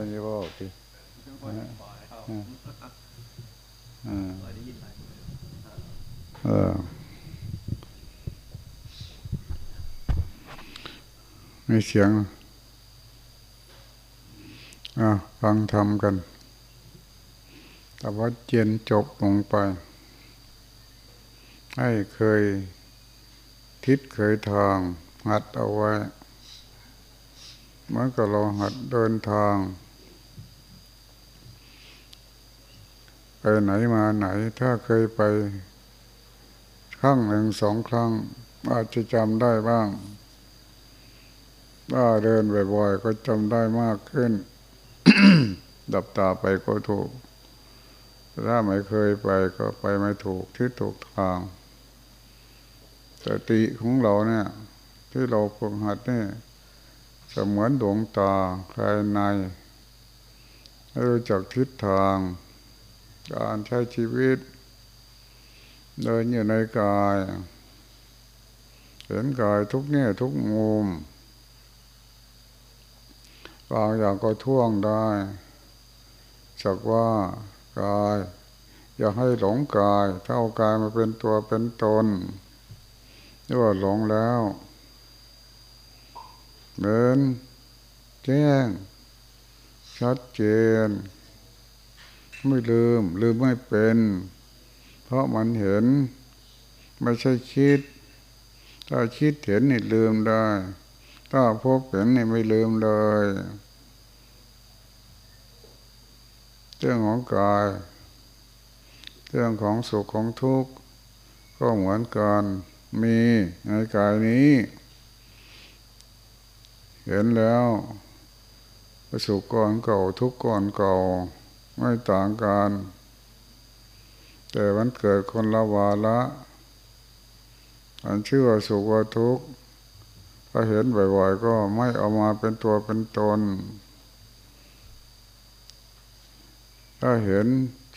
ันนี้บอกสิเอาอ่าปล่อยไมีเสียงอะฟังทำกัน แต่ว่าเย็นจบลงไป ให้เคยทิศเคยทาง หัดเอาไว้เมื่อก็เราหัดเดินทาง ไปไหนมาไหน ถ้าเคยไป ครั้งหนึ่งสองครั้ง อาจจะจำได้บ้าง ถ้าเดินบ่อยๆก็จำได้มากขึ้น ดับตาไปก็ถูก ถ้าไม่เคยไปก็ไปไม่ถูกที่ถูกทาง สติของเราเนี่ย ที่เราฝึกหัดเนี่ยเสมือนดวงตาภายในรู้จักทิศทาง การใช้ชีวิต เดินอยู่ในกาย เห็นกายทุกแง่ทุกมุมบางอย่างก็ท่วงได้สักว่ากาย อย่าให้หลงกายถ้าเอากายมาเป็นตัวเป็นตนหรือว่าหลงแล้วเดินแจ้งชัดเจน ไม่ลืม ลืมไม่เป็น เพราะมันเห็น ไม่ใช่คิด ถ้าคิดเห็นนี่ลืมได้ ถ้าพบเห็นนี่ไม่ลืมเลยเรื่องของกาย เรื่องของสุขของทุกข์ก็เหมือนกันมีในกายนี้ เห็นแล้วสุขก่อนเก่าทุกข์ก่อนเก่า ไม่ต่างกัน แต่มันเกิดคนละวาระอันชื่อว่าสุขว่าทุกข์ถ้าเห็นบ่อยๆ ก็ไม่เอามาเป็นตัวเป็นตน ถ้าเห็น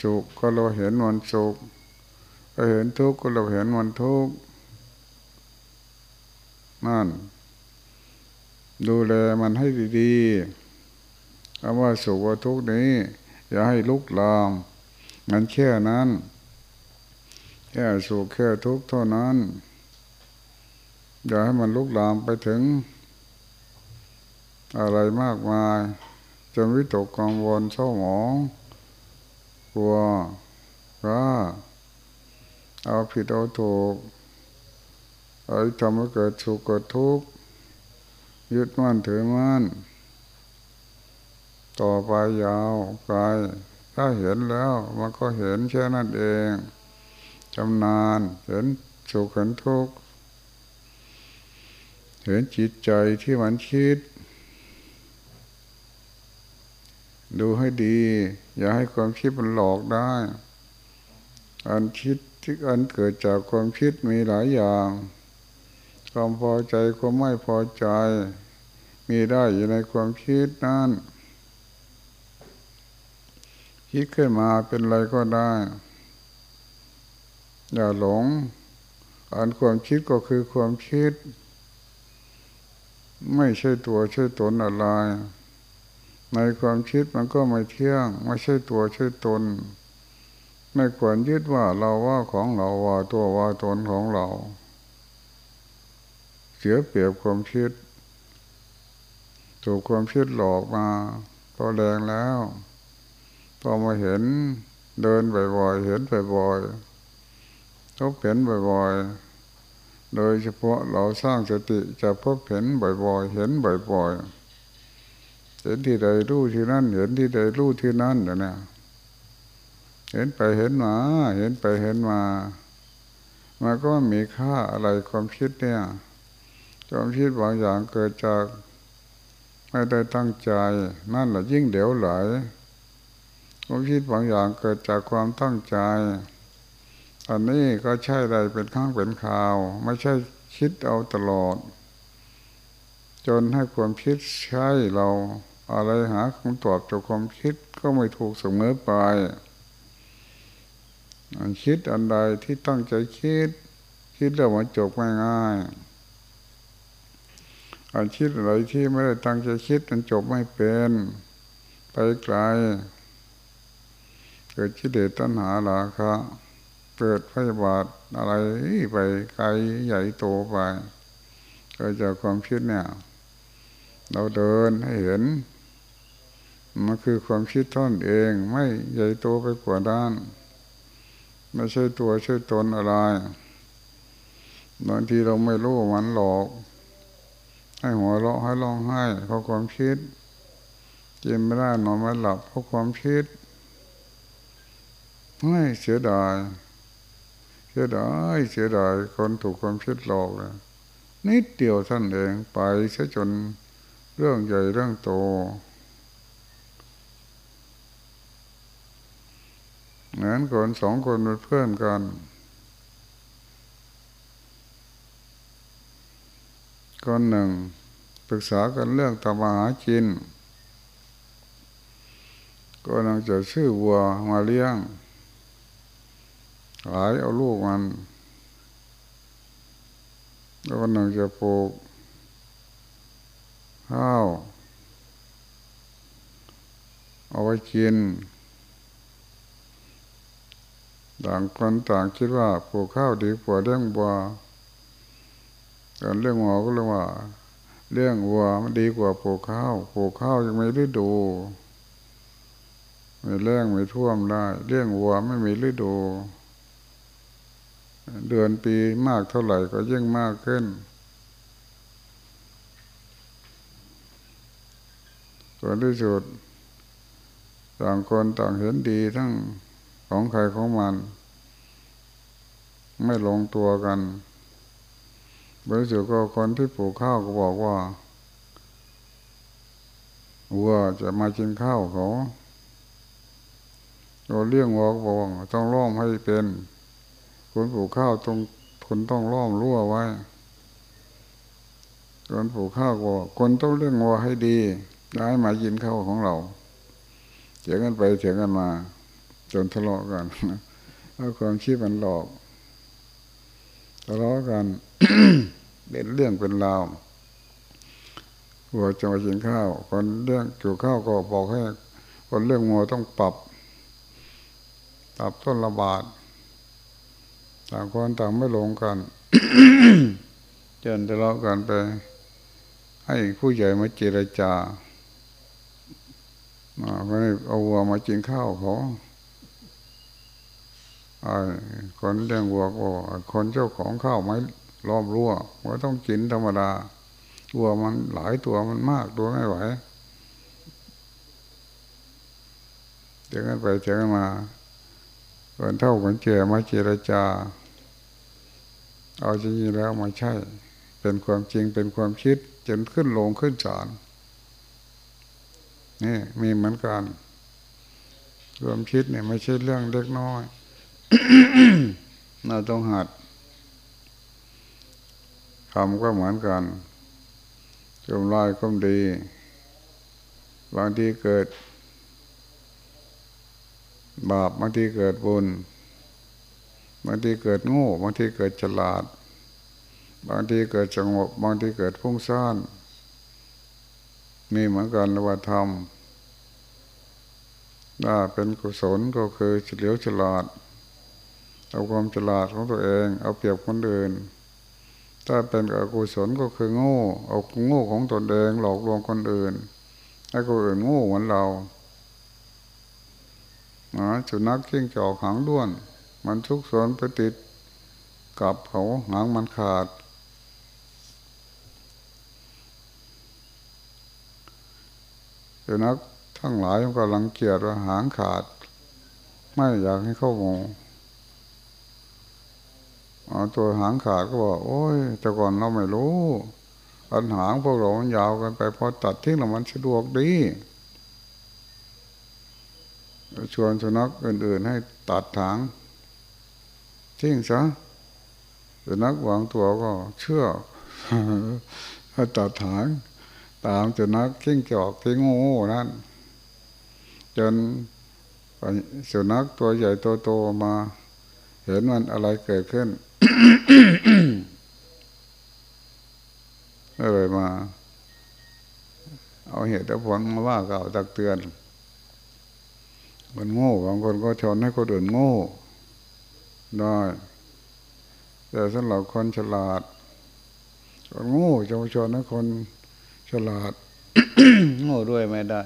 สุขก็เราเห็นวันสุขถ้าเห็นทุกข์ก็เราเห็นวันทุกข์นั่น ดูแลมันให้ดีๆคำว่าสุขว่าทุกข์นี้ อย่าให้ลุกลามมันแค่นั้น แค่สุขแค่ทุกข์เท่านั้น อย่าให้มันลุกลามไปถึง อะไรมากมายจนวิตกกังวลเศร้าหมองกลัวก็เอาผิดเอาถูกเอาทำให้เกิดสุขเกิดทุกข์ยึดมั่นถือมั่น ต่อไปยาวไกลถ้าเห็นแล้วมันก็เห็นแค่นั้นเองจำนานเห็นสุขเห็นทุกข์เห็นจิตใจที่มันคิด ดูให้ดี อย่าให้ความคิดมันหลอกได้ อันคิดที่อันเกิดจากความคิดมีหลายอย่าง ความพอใจความไม่พอใจ มีได้อยู่ในความคิดนั้น คิดขึ้นมาเป็นอะไรก็ได้ อย่าหลงอันความคิดก็คือความคิด ไม่ใช่ตัวใช่ตนอะไร ในความคิดมันก็ไม่เที่ยง ไม่ใช่ตัวใช่ตน ไม่ควรยึดว่าเราว่าของเราว่าตัวว่าตนของเรา เสียเปรียบความคิด ถูกความคิดหลอกมาพอแรงแล้ว พอมาเห็นเดินบ่อยๆ เห็นบ่อยๆพบเห็นบ่อยๆ โดยเฉพาะเราสร้างสติจะพบเห็นบ่อยๆ เห็นบ่อยๆ เห็นที่ใดรู้ที่นั่น เห็นที่ใดรู้ที่นั่นเดี๋ยนี้เห็นไปเห็นมา เห็นไปเห็นมา มันก็มีค่าอะไรความคิดเนี่ย ความคิดบางอย่างเกิดจาก ไม่ได้ตั้งใจ นั่นแหละยิ่งเดี๋ยวไหล ความคิดบางอย่างเกิดจากความตั้งใจ อันนี้ก็ใช่ได้เป็นข้างเป็นข่าว ไม่ใช่คิดเอาตลอด จนให้ความคิดใช่เราอะไรหาคำตอบจากความคิดก็ไม่ถูกเสมอไปอันคิดอันใดที่ตั้งใจคิด คิดแล้วมันจบไม่ง่ายอันคิดอะไรที่ไม่ได้ตั้งใจคิดมันจบไม่เป็น ไปไกล เกิดชิเดตัณหาหลาคะเกิดพยาบาทอะไรไปไกลใหญ่โตไปเกิดจากความคิดเนี่ย เราเดินให้เห็น มันคือความคิดท่อนเองไม่ใหญ่โตไปกว่าด้าน ไม่ใช่ตัวใช่ตนอะไรบางทีเราไม่รู้มันหลอก ให้หัวเราะให้ร้องไห้เพราะความคิดกินไม่ได้นอนไม่หลับเพราะความคิด ไม่เสียดายเสียดายเสียดายคนถูกความคิดหลอกเลยนิดเดียวท่านเองไปเสียจนเรื่องใหญ่เรื่องโตเหมือนคนสองคนเป็นเพื่อนกัน คนหนึ่งปรึกษากันเรื่องทำมาหากินก็นังจะชื่อวัวมาเลี้ยง ขายเอาลูกมัน แล้วก็นังจะปลูกข้าว เอาไว้กิน ต่างคนต่างคิดว่าปลูกข้าวดีกว่าเลี้ยงวัวการเรื่องวัวก็เรียกว่า เรื่องวัวมันดีกว่าปลูกข้าวปลูกข้าวยังไม่ฤดูไม่แรงไม่ท่วมได้ เรื่องวัวไม่มีฤดู เดือนปีมากเท่าไหร่ก็ยิ่งมากขึ้น ส่วนที่สุดต่างคนต่างเห็นดีทั้งของใครของมัน ไม่ลงตัวกันบริสุทธิ์ก็คนที่ปลูกข้าวก็บอกว่าวัวจะมากินข้าวเขาเราเลี้ยงวัวก็บอกต้องล้อมให้เป็น คนปลูกข้าวต้องคนต้องล้อมรั้วไว้คนปลูกข้าวก็คนต้องเลี้ยงวัวให้ดีได้มากินข้าวของเราเถียงกันไปเถียงกันมา จนทะเลาะกันเอาความคิดมันหลอกทะเลาะกันเป็นเรื่องเป็นราววัวจะมากินข้าว คนเรื่องเกี่ยวข้าวก็บอกให้ คนเรื่องวัวต้องปรับ ปรับต้นระบาด ต่างคนต่างไม่ลงกันจนทะเลาะกันไป ให้ผู้ใหญ่มาเจรจามาเอาวัวมากินข้าวเขาคนเลี้ยงวัวก็คนเจ้าของข้าวไม่รอบรั้วว่าต้องกินธรรมดาวัวมันหลายตัวมันมากตัวไม่ไหวเจอกันไปเจอกันมาคนเท่าคนเจมาเจรจา เอาจริงแล้วมาใช่ เป็นความจริงเป็นความคิดจนขึ้นลงขึ้นศาลนี่มีเหมือนกัน ความคิดเนี่ยไม่ใช่เรื่องเล็กน้อย เราต้องหัดทำก็เหมือนกันจมลายก็ดี บางทีเกิด บาปบางทีเกิดบุญ บางทีเกิดโง่บางทีเกิดฉลาด บางทีเกิดสงบบางทีเกิดพุ่งซ่านมีเหมือนกันระว่าธรรมถ้าเป็นกุศลก็คือเฉลียวฉลาด เอาความฉลาดของตัวเอง เอาเปรียบคนอื่น ถ้าเป็นอกุศลก็คือโง่ เอาโง่ของตนเองหลอกลวงคนอื่นให้คนอื่นโง่เหมือนเรานะสุนัขเข่งจอกหางด้วน มันทุกสนไปติดกับเขาหางมันขาดสุนัขทั้งหลายก็ลังเกียจว่าหางขาด ไม่อยากให้เข้าหมูตัวหางขาดก็บอกโอ้ย แต่ก่อนเราไม่รู้อันหางพวกเรามันยาวกันไปพอตัดทิ้งแล้วมันสะดวกดีชวนสุนัขอื่นๆให้ตัดถาง ทิ้งซะสุนัขวางตัวก็เชื่อให้ตัดถางตามสุนัขกิ้งจอกที่งูนั่นจนสุนัขตัวใหญ่ตัวโตมา เห็นมันอะไรเกิดขึ้นอะไรมา เอาเหตุผลมาว่าเก่าตักเตือนคนโง่บางคนก็ชนให้คนอื่นโง่ ได้ แต่สำหรับคนฉลาดคนโง่จะมาชนให้คนฉลาดโง่ด้วยไม่ได้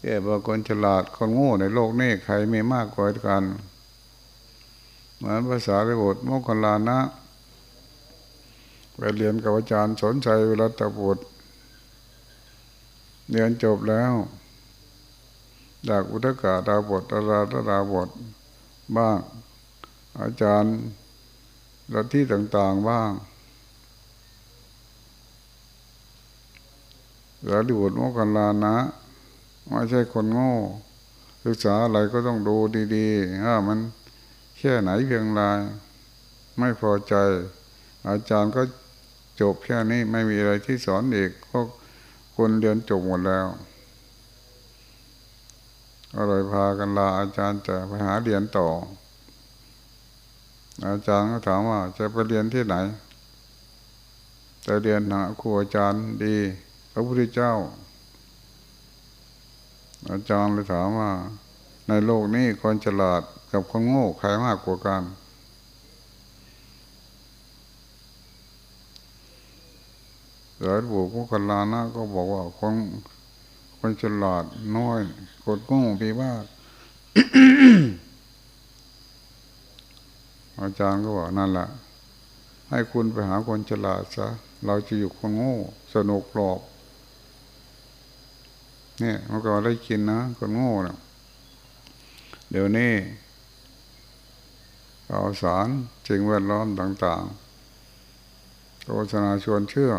แต่บางคนฉลาดคนโง่ในโลกนี้ใครมีมากกว่ากันเหมือนภาษาลิบุตรโมคคลานะไปเรียนกับอาจารย์สนใจเวลาตบุตรเรียนจบแล้ว จากอุทกาดาบทตราตดาบท บ้าง อาจารย์ลัทธิต่างๆบ้างสารีบุตรโมคคัลลานะไม่ใช่คนโง่ศึกษาอะไรก็ต้องดูดีๆว่ามันแค่ไหนเพียงไรไม่พอใจ อาจารย์ก็จบแค่นี้ไม่มีอะไรที่สอนอีกเพราะคนเรียนจบหมดแล้ว ก็เลยพากันลาอาจารย์จะไปหาเรียนต่อ อาจารย์ก็ถามว่าจะไปเรียนที่ไหนจะเรียนหาครูอาจารย์ดีพระพุทธเจ้า อาจารย์เลยถามว่า ในโลกนี้คนฉลาดกับคนโง่ใครมากกว่ากันเสือบุกพวกกันลานะก็บอกว่าคนคนฉลาดน้อย กดโง่ปีมากอาจารย์ก็บอกนั่นแหละให้คุณไปหาคนฉลาดซะเราจะอยู่คนโง่สนุกหลอกเนี่ยมันก็ได้กินนะคนโง่นะเดี๋ยวนี้ข่าสารจริงแวดล้อมต่างๆโฆษณาชวนเชื่อ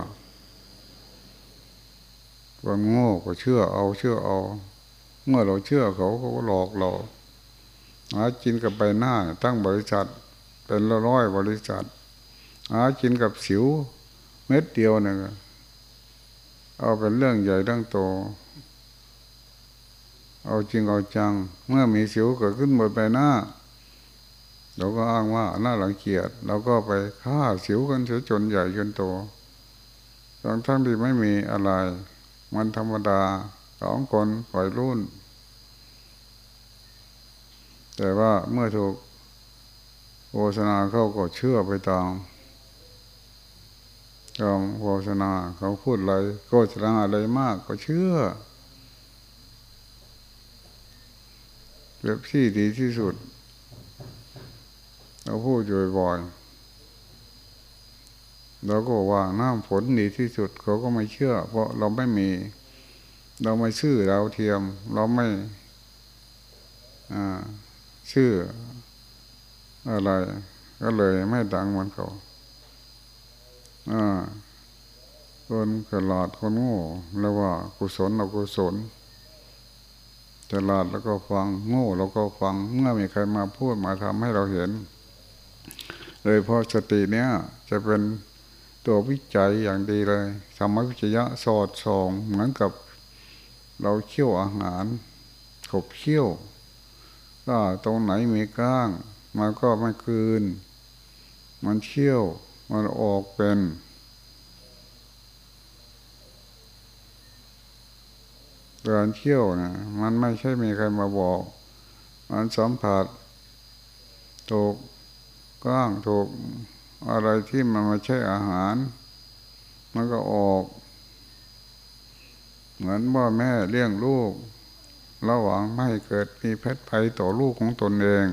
คนโง่ก็เชื่อเอาเชื่อเอา เมื่อเราเชื่อเขาเขาก็หลอกเราหากินกับใบหน้า ตั้งบริษัท เป็นร้อยบริษัทหากินกับสิว เม็ดเดียวเนี่ยเอาเป็นเรื่องใหญ่เรื่องโต เอาจริงเอาจัง เมื่อมีสิวเกิดขึ้นบนใบหน้า เราก็อ้างว่าหน่าหลังเกียจเราก็ไปฆ่าสิวกันเสียจนใหญ่จนโตทั้งทั้งที่ไม่มีอะไร มันธรรมดาสองคนปล่อยรุ่น แต่ว่าเมื่อถูกโฆษณาเขาก็เชื่อไปตามคำโฆษณาเขาพูดอะไรโฆษณาอะไรมากก็เชื่อเว็บที่ดีที่สุด เราพูดอยู่บ่อยเราก็ว่าน้ำฝนดีที่สุดเขาก็ไม่เชื่อ เพราะเราไม่มี เราไม่ชื่อเราเทียม เราไม่ อ่า ชื่ออะไร ก็เลยไม่ดังเหมือนเขาคนฉลาดคนโง่แล้วว่ากุศลเรากุศลฉลาดแล้วก็ฟังโง่เราก็ฟังเมื่อมีใครมาพูดมาทำให้เราเห็น เลยพราะสติเนี้ยจะเป็นตัววิจัยอย่างดีเลยธรรมวิจยะสอดส่องเหมือนกับ เราเคี่ยวอาหารขบเคี่ยว ก็ตรงไหนมีก้าง มันก็ไม่คืน มันเคี่ยว มันออกเป็นการเที่ยวนะมันไม่ใช่มีใครมาบอก มันสัมผัสถูกก้างถูกอะไรที่มันไม่ใช่อาหาร มันก็ออก เหมือนว่าแม่เลี้ยงลูก ระหวังไม่เกิดมีเพชรภัยต่อลูกของตนเอง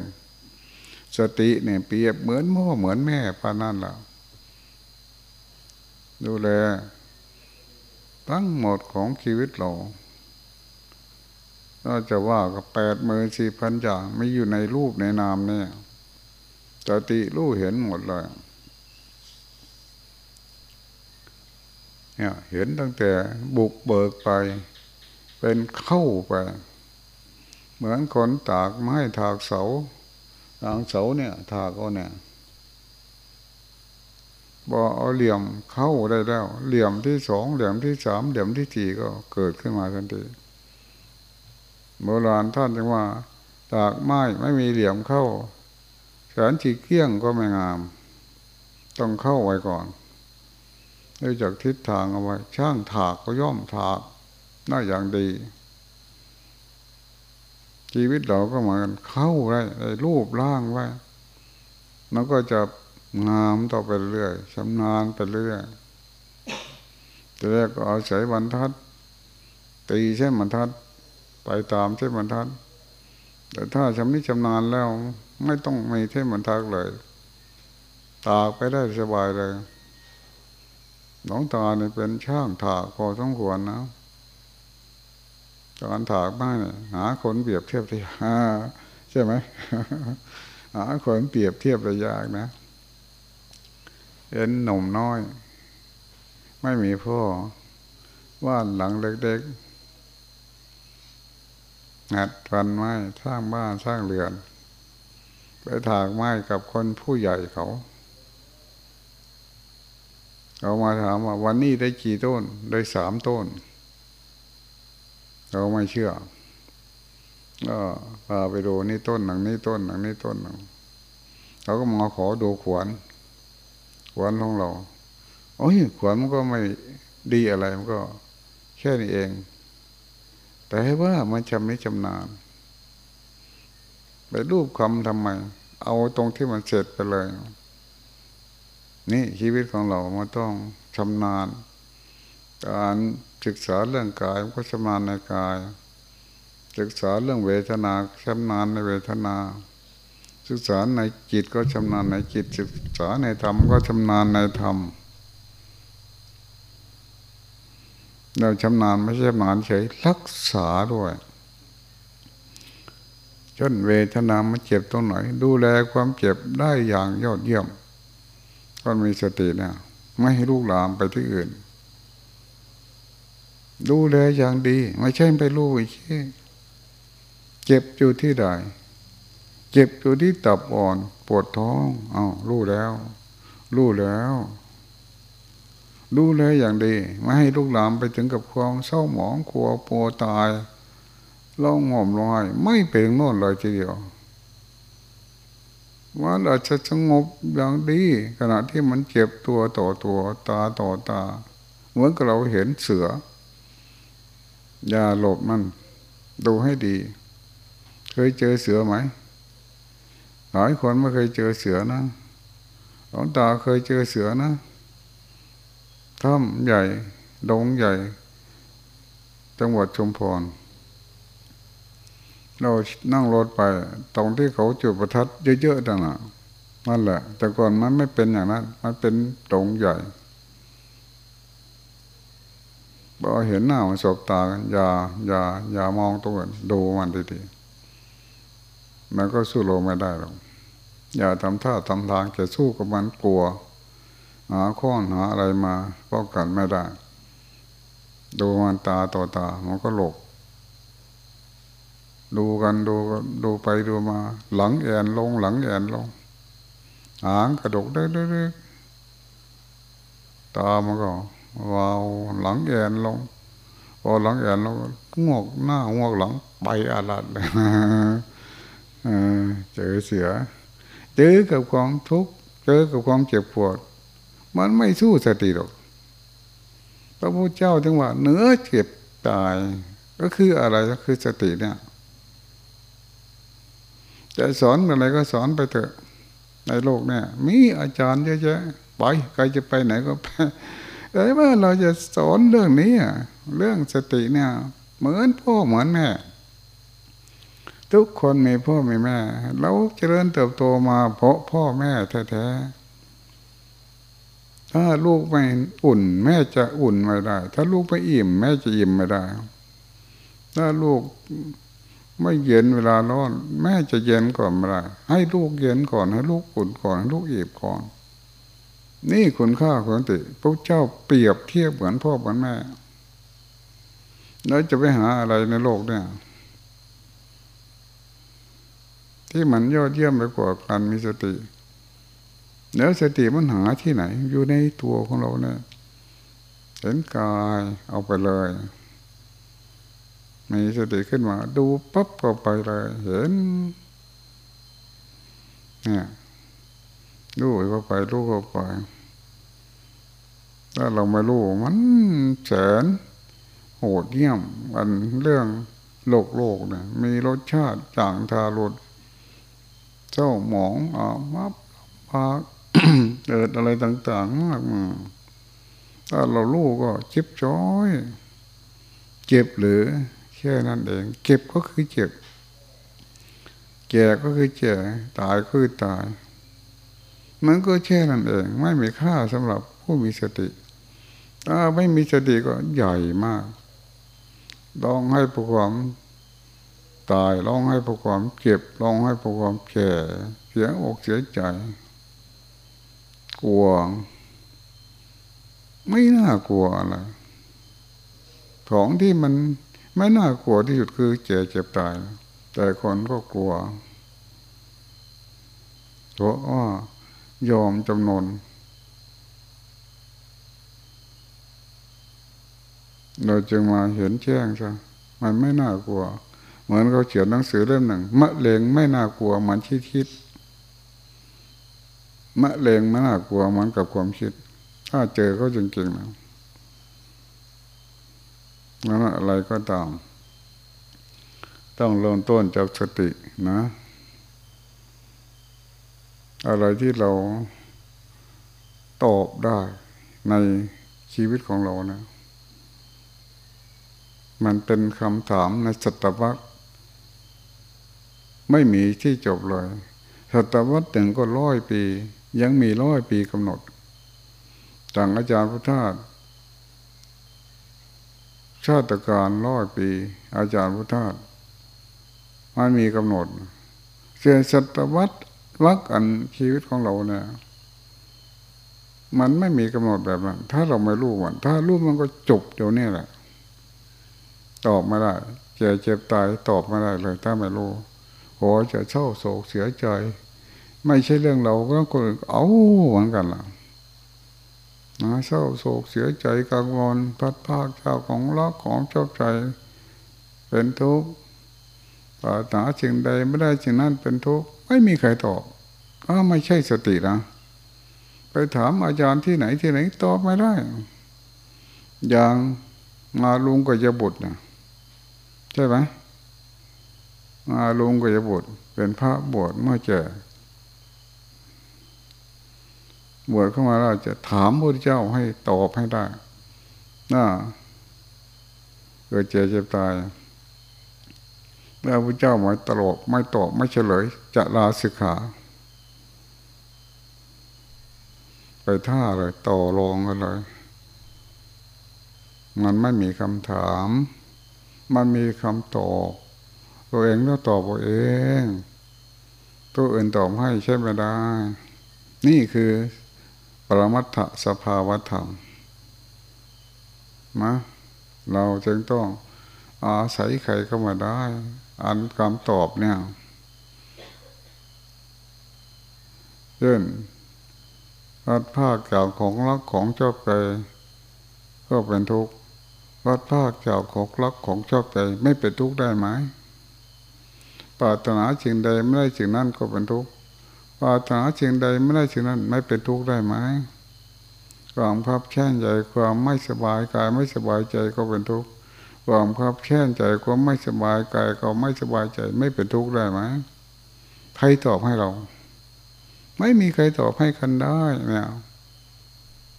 สติเนี่ยเปรียบเหมือนพ่อเหมือนแม่พานั่นแหละดูแลทั้งหมดของชีวิตเราก็จะว่ากับแปดหมื่นสี่พันอย่างไม่อยู่ในรูปในนามเนี่ยสติรู้เห็นหมดเลยเนี่ยเห็นตั้งแต่บุกเบิกไป เป็นเข้าไป เหมือนคนตากไม้ถากเสาทางเสาเนี่ยถากก็เนี่ยบอเอาเหลี่ยมเข้าได้แล้ว เหลี่ยมที่สองเหลี่ยมที่สามเหลี่ยมที่สี่ก็เกิดขึ้นมาทันทีโบราณท่านจึงว่าตากไม้ไม่มีเหลี่ยมเข้าแสนจีเกี้ยงก็ไม่งาม ต้องเข้าไว้ก่อนด้วยจากทิศทางเอาไว้ ช่างถากก็ย่อมถากได้อย่างดี ชีวิตเราก็เหมือนกันเข้าไว้ได้รูปร่างไว้มันก็จะงามต่อไปเรื่อยชำนาญไปเรื่อยจะแรกก็เอาใช้บรรทัด ตีใช้บรรทัด ไปตามใช้บรรทัด แต่ถ้าชำนิชำนาญแล้ว ไม่ต้องมีใช้บรรทัดเลย ตากไปได้สบายเลยหลวงตาเนี่ยเป็นช่างถากพอสมควรนะ ตอนถากบ้านหาคนเปรียบเทียบได้ยาใช่ไหมหาคนเปรียบเทียบได้ยากนะเห็นหนุ่มน้อย ไม่มีพ่อว่านหลังเล็กๆหัดฟันไม้สร้างบ้านสร้างเรือน ไปถากไม้กับคนผู้ใหญ่เขาเรามาถามว่าวันนี้ได้กี่ต้น ได้สามต้น เราไม่เชื่อก็พาไปดูนี่ต้นหนังนี่ต้นหนังนี่ต้นหนังเราก็มาขอดูขวานขวานของเราโอ้ยขวานมันก็ไม่ดีอะไรมันก็แค่นี้เอง แต่ให้ว่ามันจำไม่จำนานไปรูปคำทำไม เอาตรงที่มันเสร็จไปเลย นี่ชีวิตของเรามันต้องชำนาญการ ศึกษาเรื่องกายมันก็ชำนาญในกาย ศึกษาเรื่องเวทนาชำนาญในเวทนา ศึกษาในจิตก็ชำนาญในจิต ศึกษาในธรรมก็ชำนาญในธรรมเราชำนาญไม่ใช่ชำนาญเฉยรักษาด้วยจนเวทนามันเจ็บตรงไหน ดูแลความเจ็บได้อย่างยอดเยี่ยมก็มีสติเนี่ยไม่ให้ลูกหลามไปที่อื่น ดูแลอย่างดี ไม่ใช่ไปรู้อีกเจ็บอยู่ที่ใดเจ็บอยู่ที่ตับอ่อนปวดท้องอา้าวรู้แล้ว รู้แล้วดูแลอย่างดี ไม่ให้ลูกหลามไปถึงกับความเศร้าหมองกลัวปวตายร้องห่มร้องไห้ไม่เป็นโน่นเลยทีเดียวว่าเราจะสงบอย่างดี ขณะที่มันเจ็บตัวต่อตัวตาต่อตา เหมือนกับเราเห็นเสือ อย่าหลบมัน ดูให้ดี เคยเจอเสือไหมหลายคนไม่เคยเจอเสือนะหลวงตาเคยเจอเสือนะถ้ำใหญ่ ดงใหญ่ จังหวัดชุมพร เรานั่งรถไป ตรงที่เขาจุดประทัดเยอะๆต่างๆนั่นแหละ แต่ก่อนมันไม่เป็นอย่างนั้น มันเป็นตรงใหญ่ พอเห็นหน้ามันสบตากันอย่าอย่าอย่ามองตัวอื่นดูมันดีๆมันก็สู้โลไม่ได้หรอกอย่าทำท่าทำทางจะสู้กับมันกลัว หาข้อนหาอะไรมาป้องกันไม่ได้ดูมันตาต่อตา มันก็หลบ ดูกันดูดูไปดูมา หลังแอนลง หลังแอนลง หางกระดกได้ได้ตามันก็ วาวหลังแอนลงพอหลังแอนลงงวกหน้างวกหลังไปอาลัดเลยเจอเสือเจอกับความทุกข์เจอกับความเจ็บปวด มันไม่สู้สติหรอกพระพุทธเจ้าจึงว่าเนื้อเจ็บตาย ก็คืออะไรก็คือสติเนี่ยจะสอนอะไรก็สอนไปเถอะ ในโลกเนี่ย มีอาจารย์เยอะแยะไปใครจะไปไหนก็ไป แต่ว่าเราจะสอนเรื่องนี้เรื่องสติเนี่ย เหมือนพ่อเหมือนแม่ทุกคนมีพ่อมีแม่ เราเจริญเติบโตมาเพราะพ่อแม่แท้ๆ ถ้าลูกไม่อุ่น แม่จะอุ่นไม่ได้ ถ้าลูกไม่อิ่ม แม่จะอิ่มไม่ได้ ถ้าลูกไม่เย็นเวลาร้อน แม่จะเย็นก่อนไม่ได้ ให้ลูกเย็นก่อนให้ลูกอุ่นก่อนให้ลูกอิ่มก่อน นี่คุณค่าของติพระเจ้าเปรียบเทียบเหมือนพ่อเหมือนแม่แล้วจะไปหาอะไรในโลกเนี่ย ที่มันยอดเยี่ยมไปกว่าการมีสติ แล้วสติมันหาที่ไหน อยู่ในตัวของเราเนี่ยเห็นกายเอาไปเลย มีสติขึ้นมา ดูปั๊บก็ไปเลย เห็น เนี่ย รู้ก็ไปรู้ก็ไป ถ้าเราไม่รู้มันแสนโหดเยี่ยมมันเรื่องโลกโลกเนี่ยมีรสชาติจางทารสเจ้าหมองอามับพาเกิดอะไรต่างๆมากมายถ้าเราลูกก็เจ็บจ้อย เจ็บหรือแค่นั้นเองเก็บก็คือเจ็บ แก่ก็คือแก่ตายก็คือตาย มันก็แค่นั้นเอง ไม่มีค่าสำหรับผู้มีสติถ้าไม่มีสติก็ใหญ่มากลองให้ประความตายลองให้ประความเจ็บลองให้ประความแก่เสียอกเสียใจ กลัว ไม่น่ากลัวอะไรของที่มันไม่น่ากลัวที่สุดคือเจ็บเจ็บตาย แต่คนก็กลัวเพราะว่า ยอมจำนนเราจึงมาเห็นแจ้งซะมันไม่น่ากลัว เหมือนเขาเขียนหนังสือเล่มหนึ่ง มะเร็งไม่น่ากลัวมือนที่คิด มะเร็งไม่น่ากลัวมือนกับความคิด ถ้าเจอเขาจริงๆนะนั่นอะไรก็ตาม ต้องเริ่มต้นจากสตินะ อะไรที่เราตอบได้ในชีวิตของเรานะ มันเป็นคำถามในศตวรรษไม่มีที่จบเลยศตวรรษหนึ่งก็ร้อยปี ยังมีร้อยปีกำหนดจากอาจารย์พุทธาชาติการร้อยปี อาจารย์พุทธามันมีกำหนดเสียศตวรรษ วักอันชีวิตของเราเนี่ย มันไม่มีกำหนดแบบนั้น ถ้าเราไม่รู้มันถ้ารู้มันก็จบเดี๋ยวนี้แหละ ตอบไม่ได้เจ็บเจ็บตายตอบไม่ได้เลย ถ้าไม่รู้โหจะเศร้าโศกเสียใจ ไม่ใช่เรื่องเราก็ต้องคนเอาเหมือนกันล่ะนะเศร้าโศกเสียใจกังวลพัดภาคเจ้าของรักของชอบใจ เป็นทุกข์ปาถนาสิ่งใดไม่ได้สิ่งนั้นเป็นทุกข์ ไม่มีใครตอบก็ไม่ใช่สตินะ ไปถามอาจารย์ที่ไหนที่ไหนตอบไม่ได้ อย่างมาลุงก็จะบุตรนะใช่ไหมมาลุงก็จะบวชเป็นพระบวชเมื่อเจอบวชเข้ามาเราจะถามพระเจ้าให้ตอบให้ได้น่าเกิดเจ็บเจ็บตาย แล้วพระเจ้าไม่ตลกไม่ตอบไม่เฉลย จะลาสิกขา ไปท่าเลยต่อรองกันเลย มันไม่มีคำถาม มันมีคำตอบตัวเองต้องตอบตัวเองตัวอื่นตอบให้ใช่ไม่ได้ นี่คือปรมัตถสภาวธรรมนะเราจึงต้องอาศัยใครเข้ามาได้ อันคำตอบเนี่ยเช่นรัดภาคจากของรักของชอบใจก็เป็นทุกข์รัดภาคจากของรักของชอบใจไม่เป็นทุกข์ได้ไหมปรารถนาสิ่งใดไม่ได้สิ่งนั้นก็เป็นทุกข์ปรารถนาสิ่งใดไม่ได้สิ่งนั้น ไม่เป็นทุกข์ได้ไหมความคับแค้นใจความไม่สบายกายไม่สบายใจก็เป็นทุกข์ ความคับแค้นใจความไม่สบายกายก็ไม่สบายใจไม่เป็นทุกข์ได้ไหมใครตอบให้เรา ไม่มีใครตอบให้กันได้เนี่ย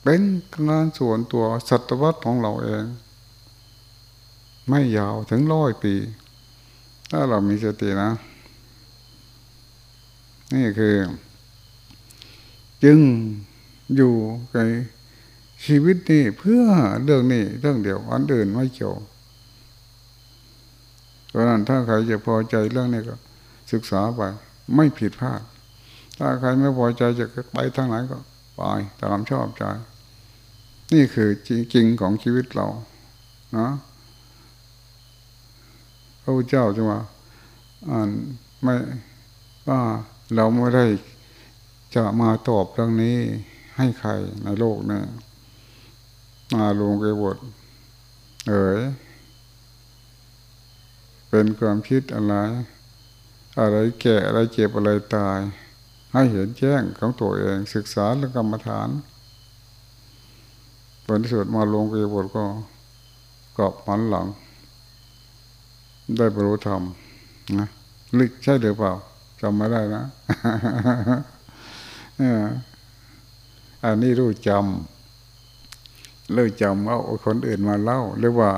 เป็นงานส่วนตัวสัตวัตของเราเอง ไม่ยาวถึงร้อยปี ถ้าเรามีสตินะ นี่คือ จึงอยู่ในชีวิตนี้เพื่อเรื่องนี้เรื่องเดียวอันอื่นไม่เกี่ยว เพราะนั้นถ้าใครจะพอใจเรื่องนี้ก็ ศึกษาไป ไม่ผิดพลาด ถ้าใครไม่พอใจจะไปทางไหนก็ไปตามชอบใจ นี่คือจริงของชีวิตเรานะพระพุทธเจ้าจะว่าอ่านไม่ว่าเราไม่ได้จะมาตอบเรื่องนี้ให้ใครในโลกนี้มาลงไปบทเอ๋ย เป็นความคิดอะไร อะไรแก่อะไรเจ็บอะไรตาย ให้เห็นแจ้งของตัวเองศึกษาเรื่องกรรมฐานผลที่สุดมาลงไปบทก็กอบหันหลัง ได้บรรลุธรรมนะหรือใช่หรือเปล่าจำไม่ได้นะอออันนี้รู้จำเลิกจำเอาคนอื่นมาเล่าหรือว่า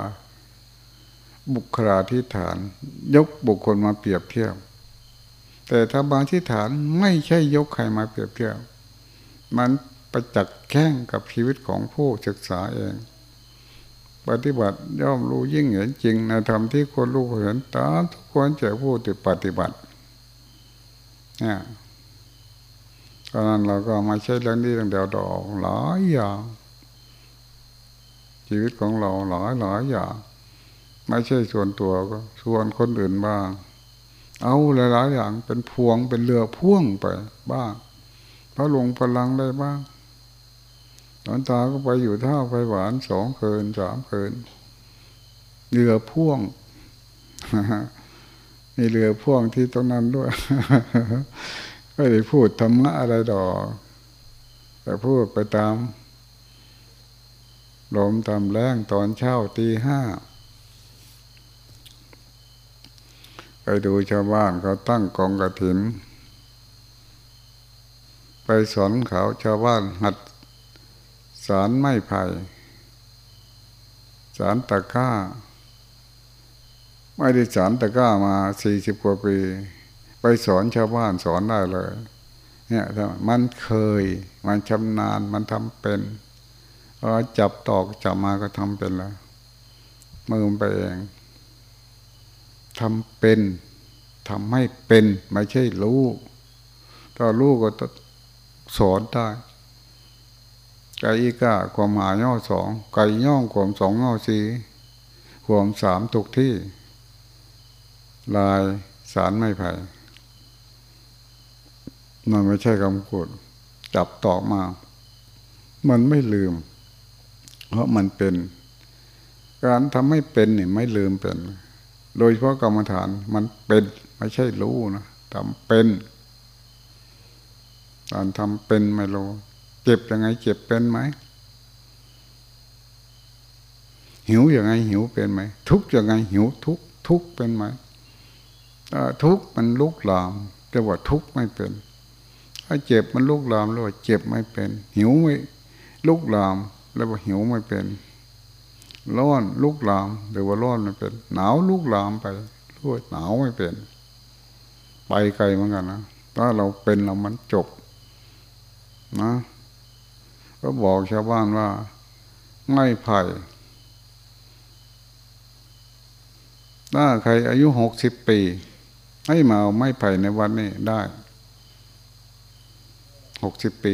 บุคลาธิฐาน ยกบุคคลมาเปรียบเทียบ แต่ถ้าบางที่ฐานไม่ใช่ยกใครมาเปรียบเทียบ มันประจักษ์แข่งกับชีวิตของผู้ศึกษาเอง ปฏิบัติย่อมรู้ยิ่งเห็นจริงในธรรมที่คนรู้เห็นตามทุกคนจะผู้ที่ปฏิบัติเนี่ยตอนนั้นเราก็มาใช้เรื่องนี้เรื่องเดียวดอกหลายอย่างชีวิตของเราหลายหลายอย่าง ไม่ใช่ส่วนตัวก็ส่วนคนอื่นบ้าง เอาหลายๆอย่างเป็นพวงเป็นเรือพ่วงไปบ้างพระลงพลังได้บ้างตอนตาก็ไปอยู่ท่าไฟหวานสองคืนสามคืนเรือพ่วงมีเรือพ่วงที่ตรงนั้นด้วยไม่ได้พูดธรรมะอะไรดอก แต่พูดไปตามลมตามแรงตอนเช้าตีห้า ไปดูชาวบ้านเขาตั้งกองกระถิน ไปสอนเขาชาวบ้านหัดสารไม้ไผ่สารตะก้า ไม่ได้สารตะก้ามาสี่สิบกว่าปี ไปสอนชาวบ้านสอนได้เลย เนี่ยมันเคย มันชำนาญมันทำเป็นพอจับตอกจับมาก็ทำเป็นแล้วมือมันไปเอง ทำเป็นทำให้เป็นไม่ใช่รู้ถ้ารู้ก็สอนได้ไก่อีกาความหาย่อสองไก่ย่องความสองย่อสี่ความสามตกที่ ลายสารไม่ไผ่มันไม่ใช่คำพูดจับตอกมา มันไม่ลืม เพราะมันเป็น การทำให้เป็นเนี่ยไม่ลืมเป็น โดยเฉพาะกรรมฐานมันเป็นไม่ใช่รู้นะทำเป็นการทำเป็นไม่รู้เจ็บยังไง เจ็บเป็นไหมหิวยังไงหิวเป็นไหม ทุกยังไงหิวทุกทุกเป็นไหมทุกมันลุกลามแต่ว่าทุกไม่เป็นถ้าเจ็บมันลุกลามแล้วว่าเจ็บไม่เป็น หิวไม่ลุกลามแล้วว่าหิวไม่เป็น ร้อนลุกลามหรือว่าร้อนไม่เป็น หนาวลุกลามไปรู้ว่าหนาวไม่เป็น ไปไกลเหมือนกันนะถ้าเราเป็นเรามันจบ นะ ก็บอกชาวบ้านว่าไม่ไผ่ถ้าใครอายุหกสิบปี ให้มาเอาไม้ไผ่ในวันนี้ได้หกสิบปี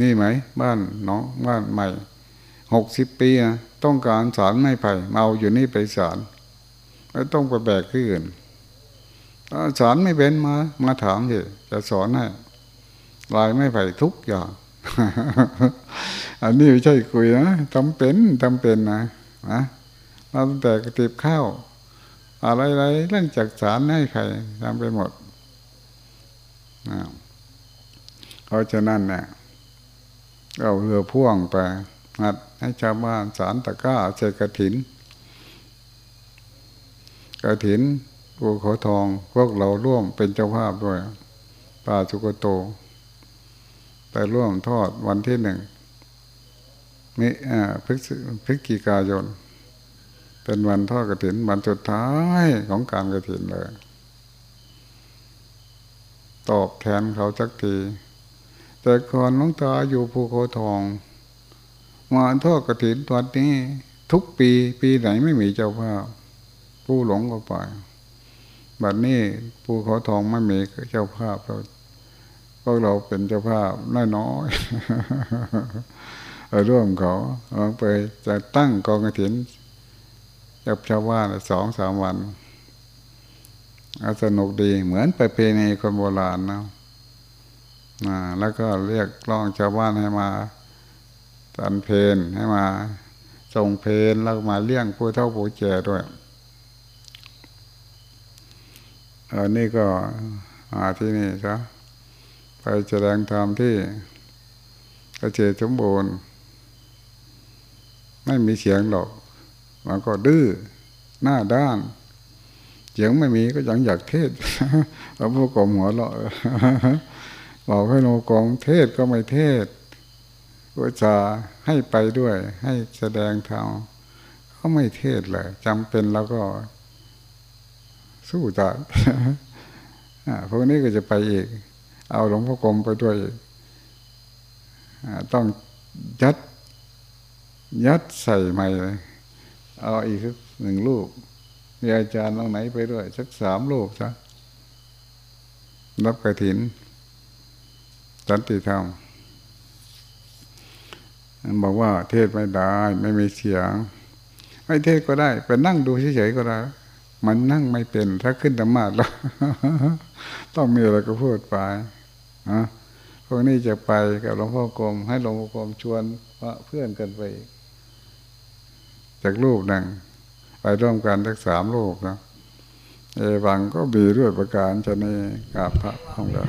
นี่ไหม บ้านน้องบ้านใหม่หกสิบปีนะต้องการสารไม้ไผ่มาเอาอยู่นี่ไปสารไม่ต้องไปแบกที่อื่นสอนไม่เป็นมา มาถามสิจะสอนให้ลายไม่ไผ่ทุกอย่างอันนี้ไม่ใช่คุยนะทำเป็นทำเป็นนะนะเราแต่กระติบข้าว อะไรๆเรื่องจักสารให้ใครทำไปหมดเพราะฉะนั้นเนี่ย เอาเรือพ่วงไปหัดให้ชาวบ้านสารตะก้าเจกระถิน กระถินภูเขาทองพวกเราร่วมเป็นเจ้าภาพด้วยป่าสุกโตไปร่วมทอดวันที่หนึ่งมิพฤศพฤศจิกายน เป็นวันทอดกระถินวันสุดท้ายของการกระถินเลย ตอบแทนเขาสักที แต่ก่อนน้องตาอยู่ภูเขาทอง มาทอดกระถินวันนี้ ทุกปีปีไหนไม่มีเจ้าภาพ ผู้หลงก็ไปบัดนี้ภูเขาทองไม่มีเจ้าภาพเราพวกเราเป็นเจ้าภาพน้อยน้อยร่วมเขาลองไปจะตั้งกองกระถินกับชาวบ้านสองสามวันสนุกดีเหมือนไปเพณีคนโบราณนะ แล้วก็เรียกร้องชาวบ้านให้มาตันเพนให้มาส่งเพนแล้วมาเลี้ยงผู้เฒ่าผู้แก่ด้วยอันนี้ก็อาที่นี่ซะไปแสดงธรรมที่กระเจสมบูรณ์ไม่มีเสียงหรอกมันก็ดื้อหน้าด้าน เสียงไม่มีก็ยังอยากเทศหลวพ่อกรมหัวเราะ บอกให้หลวงพ่อกรมเทศก็ไม่เทศก็จะให้ไปด้วย ให้แสดงธรรมเขาไม่เทศเลยจำเป็นแล้วก็ สู้ตายอ่าพวกนี้ก็จะไปอีก เอาหลวงพ่อกรมไปด้วยต้องยัด ยัดใส่ใหม่เอาอีกสักหนึ่งลูกมีอาจารย์ตรงไหนไปด้วยสักสามลูกซะรับกระถิน สันติธรรมมันบอกว่าเทศไม่ได้ ไม่มีเสียงไม่เทศก็ได้ไปนั่งดูเฉยๆก็ได้ มันนั่งไม่เป็นถ้าขึ้นธรรมาสแล้ว ต้องมีอะไรก็พูดไปนะพวกนี้จะไปกับหลวงพ่อกรมให้หลวงพ่อกรมชวนเพื่อนกันไป จากรูปหนึ่งไปร่วมกันทั้งสามรูปนะเอวังก็มีด้วยประการชนีกราบพระของเรา